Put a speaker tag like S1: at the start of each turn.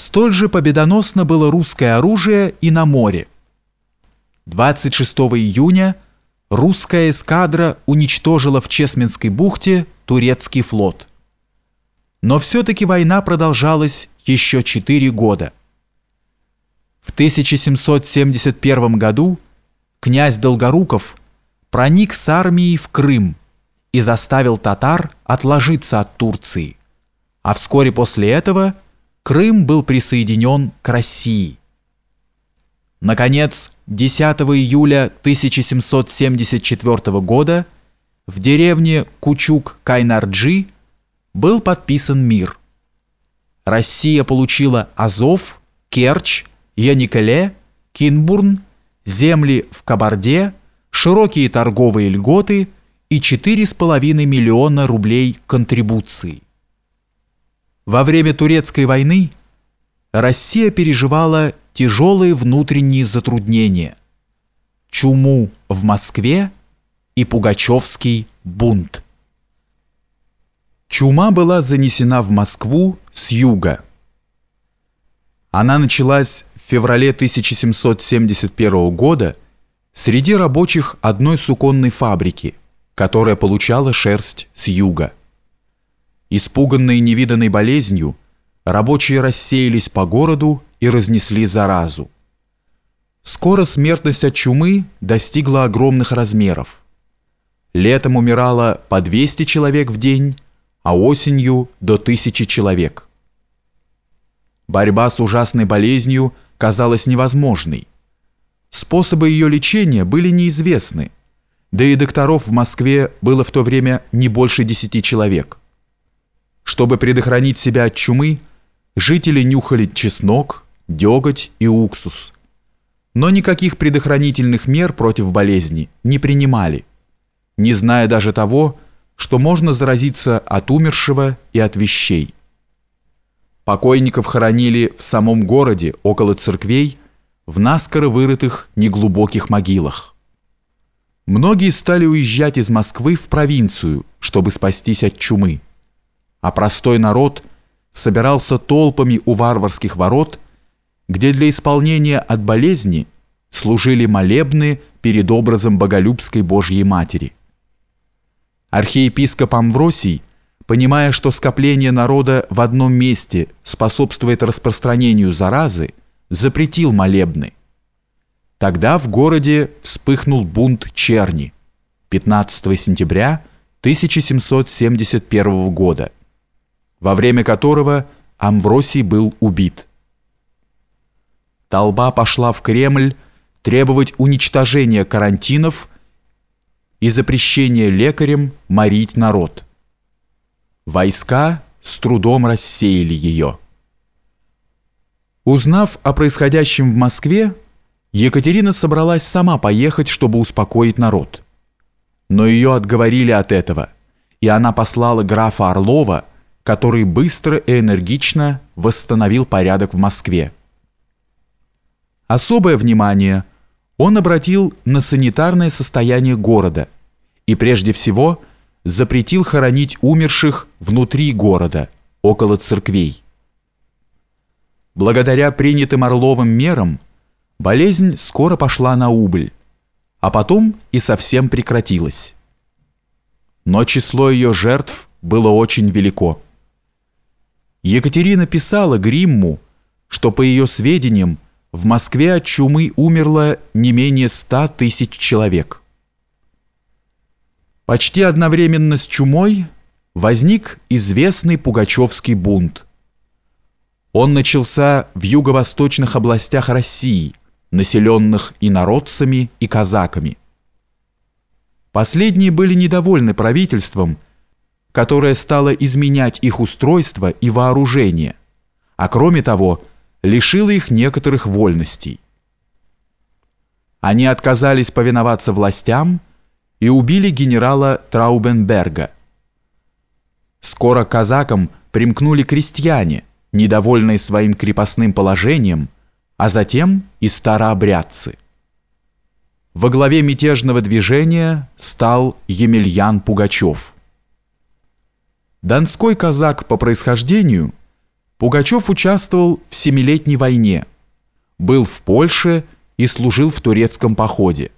S1: Столь же победоносно было русское оружие и на море. 26 июня русская эскадра уничтожила в Чесменской бухте турецкий флот. Но все-таки война продолжалась еще 4 года. В 1771 году князь Долгоруков проник с армией в Крым и заставил татар отложиться от Турции, а вскоре после этого Крым был присоединен к России. Наконец, 10 июля 1774 года в деревне Кучук-Кайнарджи был подписан мир. Россия получила Азов, Керчь, Яникеле, Кинбурн, земли в Кабарде, широкие торговые льготы и 4,5 миллиона рублей контрибуции. Во время Турецкой войны Россия переживала тяжелые внутренние затруднения, чуму в Москве и Пугачевский бунт. Чума была занесена в Москву с юга. Она началась в феврале 1771 года среди рабочих одной суконной фабрики, которая получала шерсть с юга. Испуганные невиданной болезнью, рабочие рассеялись по городу и разнесли заразу. Скоро смертность от чумы достигла огромных размеров. Летом умирало по 200 человек в день, а осенью до 1000 человек. Борьба с ужасной болезнью казалась невозможной. Способы ее лечения были неизвестны, да и докторов в Москве было в то время не больше 10 человек. Чтобы предохранить себя от чумы, жители нюхали чеснок, деготь и уксус. Но никаких предохранительных мер против болезни не принимали, не зная даже того, что можно заразиться от умершего и от вещей. Покойников хоронили в самом городе, около церквей, в наскоро вырытых неглубоких могилах. Многие стали уезжать из Москвы в провинцию, чтобы спастись от чумы а простой народ собирался толпами у варварских ворот, где для исполнения от болезни служили молебны перед образом Боголюбской Божьей Матери. Архиепископ Амвросий, понимая, что скопление народа в одном месте способствует распространению заразы, запретил молебны. Тогда в городе вспыхнул бунт черни 15 сентября 1771 года во время которого Амвросий был убит. Толпа пошла в Кремль требовать уничтожения карантинов и запрещения лекарям морить народ. Войска с трудом рассеяли ее. Узнав о происходящем в Москве, Екатерина собралась сама поехать, чтобы успокоить народ. Но ее отговорили от этого, и она послала графа Орлова который быстро и энергично восстановил порядок в Москве. Особое внимание он обратил на санитарное состояние города и прежде всего запретил хоронить умерших внутри города, около церквей. Благодаря принятым Орловым мерам болезнь скоро пошла на убыль, а потом и совсем прекратилась. Но число ее жертв было очень велико. Екатерина писала Гримму, что по ее сведениям в Москве от чумы умерло не менее ста тысяч человек. Почти одновременно с чумой возник известный Пугачевский бунт. Он начался в юго-восточных областях России, населенных инородцами и казаками. Последние были недовольны правительством которая стала изменять их устройство и вооружение, а кроме того, лишила их некоторых вольностей. Они отказались повиноваться властям и убили генерала Траубенберга. Скоро казакам примкнули крестьяне, недовольные своим крепостным положением, а затем и старообрядцы. Во главе мятежного движения стал Емельян Пугачев – Донской казак по происхождению, Пугачев участвовал в Семилетней войне, был в Польше и служил в турецком походе.